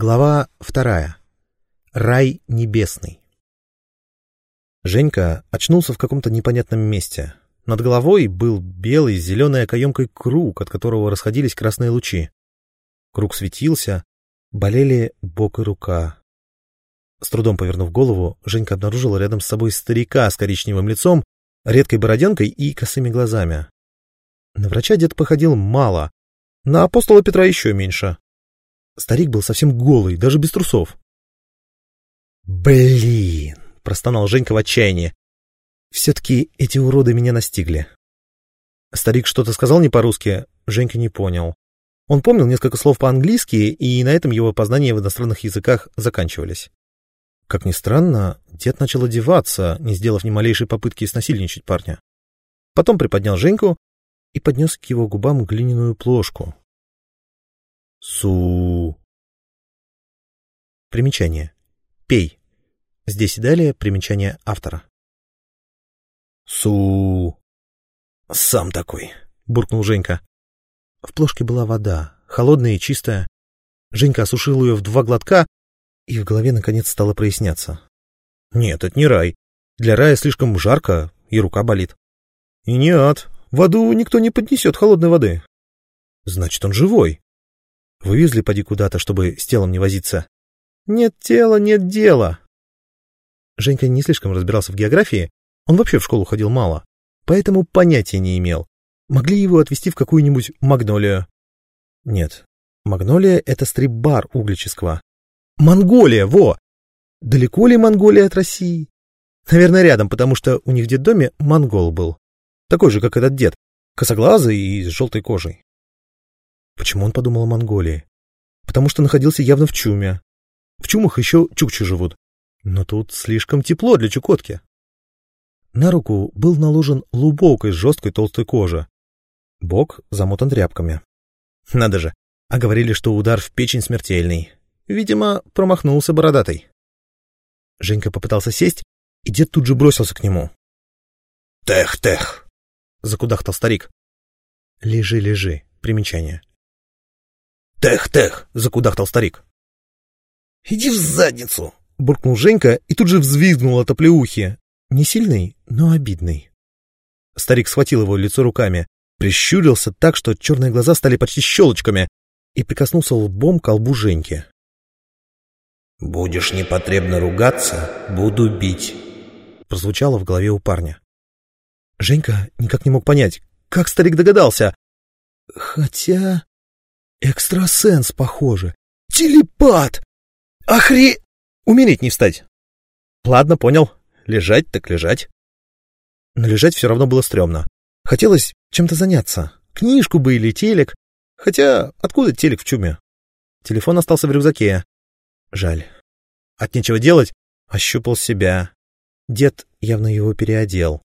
Глава вторая. Рай небесный. Женька очнулся в каком-то непонятном месте. Над головой был белый с зеленой окоемкой круг, от которого расходились красные лучи. Круг светился, болели бок и рука. С трудом повернув голову, Женька обнаружил рядом с собой старика с коричневым лицом, редкой бороденкой и косыми глазами. На врача дед походил мало, на апостола Петра еще меньше. Старик был совсем голый, даже без трусов. «Блин!» — простонал Женька в отчаянии. «Все-таки эти уроды меня настигли». Старик что-то сказал не по-русски, Женька не понял. Он помнил несколько слов по-английски, и на этом его познания в иностранных языках заканчивались. Как ни странно, дед начал одеваться, не сделав ни малейшей попытки снасильничать парня. Потом приподнял Женьку и поднес к его губам глиняную плошку, Су. Примечание. Пей. Здесь и далее примечание автора. Су. Сам такой, буркнул Женька. В плошке была вода, холодная и чистая. Женька осушил ее в два глотка, и в голове наконец стало проясняться. Нет, это не рай. Для рая слишком жарко, и рука болит. И не ад. В аду никто не поднесет холодной воды. Значит, он живой. Вывезли поди куда-то, чтобы с телом не возиться. Нет тела, нет дела. Женька не слишком разбирался в географии, он вообще в школу ходил мало, поэтому понятия не имел. Могли его отвезти в какую-нибудь магнолию. Нет, магнолия — это стрип-бар углического. Монголия, во! Далеко ли Монголия от России? Наверное, рядом, потому что у них в детдоме монгол был. Такой же, как этот дед, косоглазый и с желтой кожей. Почему он подумал о Монголии? Потому что находился явно в Чуме. В Чумах еще чукчи живут. Но тут слишком тепло для Чукотки. На руку был наложен лубок из жесткой толстой кожи. Бок замотан тряпками. Надо же, а говорили, что удар в печень смертельный. Видимо, промахнулся бородатый. Женька попытался сесть, и дед тут же бросился к нему. «Тех-тех!» — закудахтал старик. «Лежи, лежи». Примечание. «Тех-тех!» — закудахтал старик. «Иди в задницу!» — буркнул Женька и тут же взвизгнул от оплеухи. Не сильный, но обидный. Старик схватил его лицо руками, прищурился так, что черные глаза стали почти щелочками, и прикоснулся лбом к лбу Женьки. «Будешь непотребно ругаться, буду бить», — прозвучало в голове у парня. Женька никак не мог понять, как старик догадался. Хотя... Экстрасенс, похоже. Телепат! Охре... Умереть не встать. Ладно, понял. Лежать так лежать. Но лежать все равно было стрёмно. Хотелось чем-то заняться. Книжку бы или телек. Хотя, откуда телек в чуме? Телефон остался в рюкзаке. Жаль. От нечего делать, ощупал себя. Дед явно его переодел.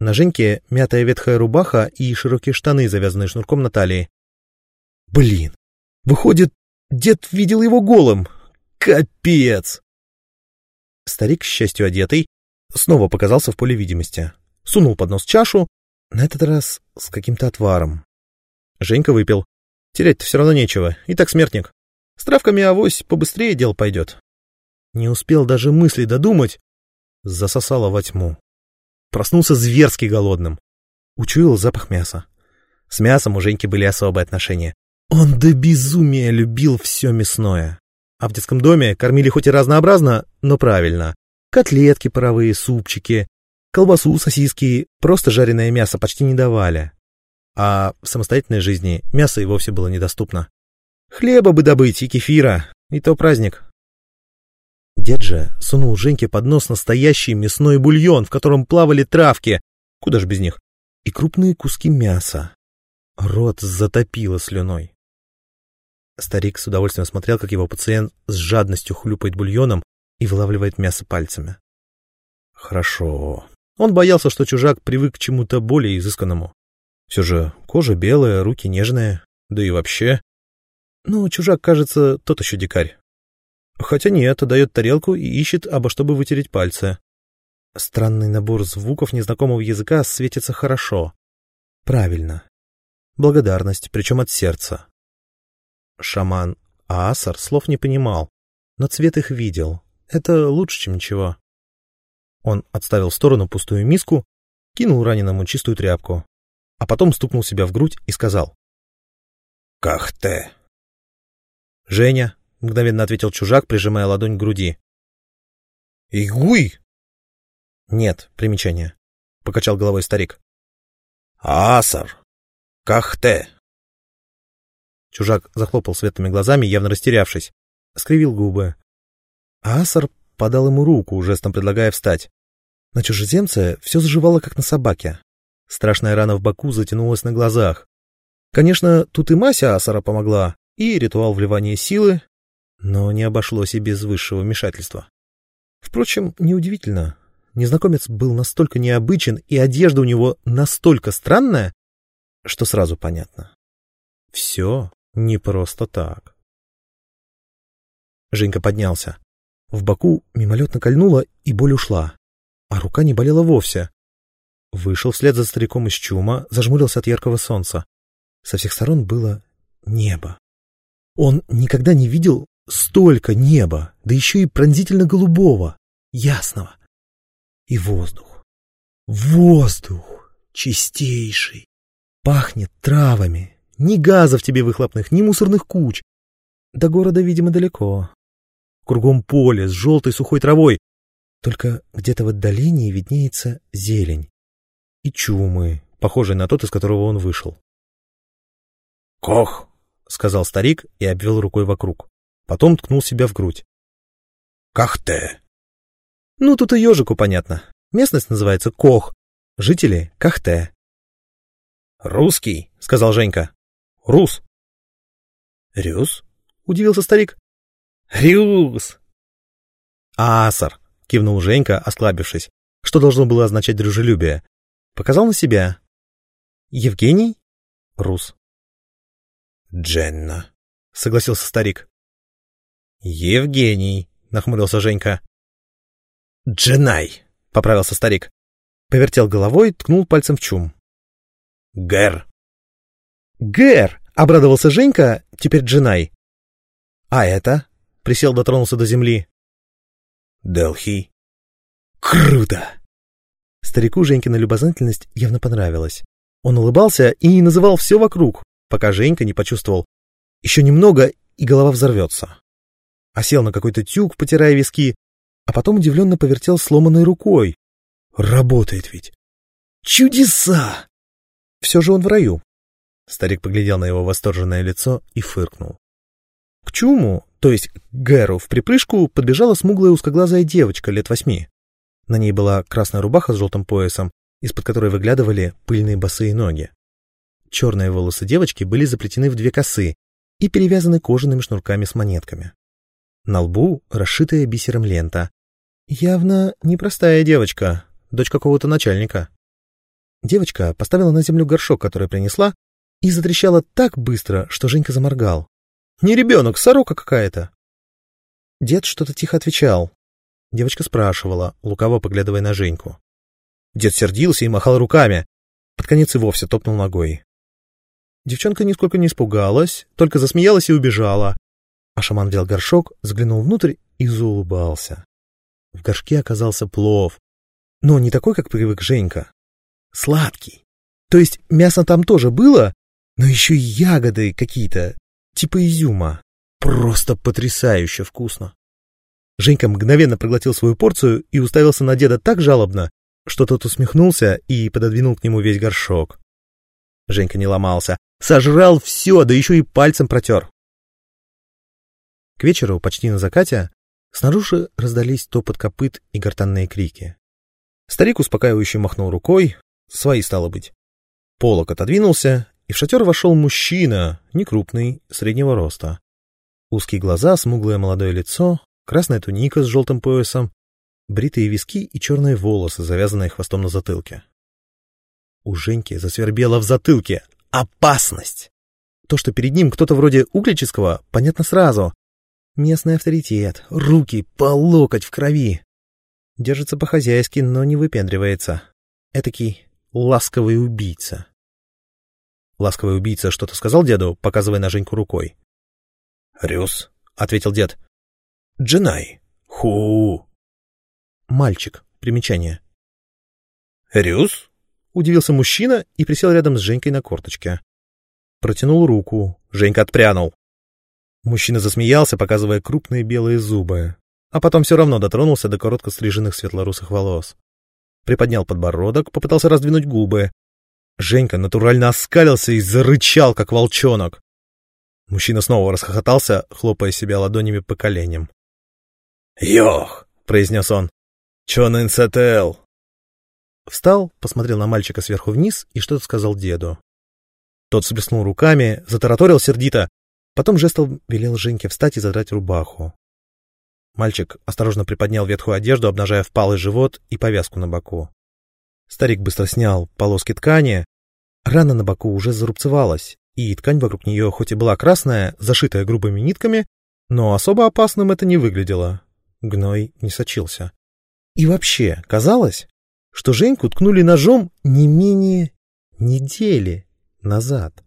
На Женьке мятая ветхая рубаха и широкие штаны, завязанные шнурком на талии. Блин, выходит, дед видел его голым. Капец! Старик, к счастью одетый, снова показался в поле видимости. Сунул под нос чашу, на этот раз с каким-то отваром. Женька выпил. Терять-то все равно нечего, и так смертник. С травками авось побыстрее дел пойдет. Не успел даже мысли додумать, засосало во тьму. Проснулся зверски голодным. Учуял запах мяса. С мясом у Женьки были особые отношения. Он до безумия любил все мясное. А в детском доме кормили хоть и разнообразно, но правильно. Котлетки паровые, супчики, колбасу, сосиски, просто жареное мясо почти не давали. А в самостоятельной жизни мясо и вовсе было недоступно. Хлеба бы добыть и кефира, и то праздник. Дед же сунул Женьке под нос настоящий мясной бульон, в котором плавали травки, куда ж без них, и крупные куски мяса. Рот затопило слюной. Старик с удовольствием смотрел, как его пациент с жадностью хлюпает бульоном и вылавливает мясо пальцами. Хорошо. Он боялся, что чужак привык к чему-то более изысканному. Все же кожа белая, руки нежные, да и вообще. Ну, чужак, кажется, тот еще дикарь. Хотя нет, дает тарелку и ищет, обо чтобы вытереть пальцы. Странный набор звуков незнакомого языка светится хорошо. Правильно. Благодарность, причем от сердца. Шаман А Асар слов не понимал, но цвет их видел. Это лучше, чем ничего. Он отставил в сторону пустую миску, кинул раненому чистую тряпку, а потом стукнул себя в грудь и сказал. «Кахте!» «Женя!» — мгновенно ответил чужак, прижимая ладонь к груди. «Игуй!» «Нет, примечание», — покачал головой старик. «Асар! Кахте!» Чужак захлопал светлыми глазами, явно растерявшись, скривил губы. А Асар подал ему руку, жестом предлагая встать. На чужеземце все заживало, как на собаке. Страшная рана в боку затянулась на глазах. Конечно, тут и Мася Асара помогла, и ритуал вливания силы, но не обошлось и без высшего вмешательства. Впрочем, неудивительно. Незнакомец был настолько необычен, и одежда у него настолько странная, что сразу понятно. Все не просто так. Женька поднялся. В боку мимолетно кольнуло, и боль ушла. А рука не болела вовсе. Вышел вслед за стариком из чума, зажмурился от яркого солнца. Со всех сторон было небо. Он никогда не видел столько неба, да еще и пронзительно-голубого, ясного. И воздух. Воздух чистейший. Пахнет травами. Ни газов тебе выхлопных, ни мусорных куч. До города, видимо, далеко. Кругом поле с желтой сухой травой. Только где-то в отдалении виднеется зелень. И чумы, похожие на тот, из которого он вышел. «Кох!» — сказал старик и обвел рукой вокруг. Потом ткнул себя в грудь. «Кахте!» Ну, тут и ежику понятно. Местность называется Кох. Жители — Кахте. «Русский», — сказал Женька. «Рус». «Рюс?» — удивился старик. «Рюс!» «Асар», — кивнул Женька, осклабившись, что должно было означать дружелюбие. Показал на себя. «Евгений?» «Рус». «Дженна», — согласился старик. «Евгений», — нахмурился Женька. «Дженай», — поправился старик. Повертел головой, ткнул пальцем в чум. «Гэр». «Гэр», — обрадовался Женька, теперь Дженай. «А это?» — присел, дотронулся до земли. «Делхи». «Круто!» Старику Женькина любознательность явно понравилась. Он улыбался и называл все вокруг, пока Женька не почувствовал. Еще немного, и голова взорвется. Осел на какой-то тюк, потирая виски, а потом удивленно повертел сломанной рукой. Работает ведь. Чудеса! Все же он в раю. Старик поглядел на его восторженное лицо и фыркнул. К чуму, то есть к Гэру, в припрыжку подбежала смуглая узкоглазая девочка лет восьми. На ней была красная рубаха с желтым поясом, из-под которой выглядывали пыльные босые ноги. Черные волосы девочки были заплетены в две косы и перевязаны кожаными шнурками с монетками. На лбу расшитая бисером лента. Явно непростая девочка, дочь какого-то начальника. Девочка поставила на землю горшок, который принесла, и затрещала так быстро, что Женька заморгал. «Не ребенок, сорока какая-то!» Дед что-то тихо отвечал. Девочка спрашивала, лукаво поглядывая на Женьку. Дед сердился и махал руками. Под конец и вовсе топнул ногой. Девчонка нисколько не испугалась, только засмеялась и убежала. А шаман взял горшок, заглянул внутрь и заулыбался. В горшке оказался плов. Но не такой, как привык Женька. Сладкий. То есть мясо там тоже было, но еще и ягоды какие-то, типа изюма. Просто потрясающе вкусно. Женька мгновенно проглотил свою порцию и уставился на деда так жалобно, что тот усмехнулся и пододвинул к нему весь горшок. Женька не ломался. Сожрал все, да еще и пальцем протер. К вечеру, почти на закате, снаружи раздались топот копыт и гортанные крики. Старик успокаивающе махнул рукой, свои стало быть. Полок отодвинулся, и в шатер вошел мужчина, некрупный, среднего роста. Узкие глаза, смуглое молодое лицо, красная туника с желтым поясом, бритые виски и черные волосы, завязанные хвостом на затылке. У Женьки засвербело в затылке. Опасность! То, что перед ним кто-то вроде Углического, понятно сразу. Местный авторитет, руки по локоть в крови. Держится по-хозяйски, но не выпендривается. Этакий ласковый убийца. Ласковый убийца что-то сказал деду, показывая на Женьку рукой. Рюс, — ответил дед. Джинай. Ху. Мальчик. Примечание. Рюс? — удивился мужчина и присел рядом с Женькой на корточке. Протянул руку. Женька отпрянул. Мужчина засмеялся, показывая крупные белые зубы, а потом все равно дотронулся до коротко стриженных светлорусых волос. Приподнял подбородок, попытался раздвинуть губы. Женька натурально оскалился и зарычал, как волчонок. Мужчина снова расхохотался, хлопая себя ладонями по коленям. «Йох!» — произнес он. «Чё нынцетел?» Встал, посмотрел на мальчика сверху вниз и что-то сказал деду. Тот всплеснул руками, затараторил сердито, потом жестом велел Женьке встать и задрать рубаху. Мальчик осторожно приподнял ветхую одежду, обнажая впалый живот и повязку на боку. Старик быстро снял полоски ткани. Рана на боку уже зарубцевалась, и ткань вокруг нее хоть и была красная, зашитая грубыми нитками, но особо опасным это не выглядело. Гной не сочился. И вообще, казалось, что Женьку ткнули ножом не менее недели назад.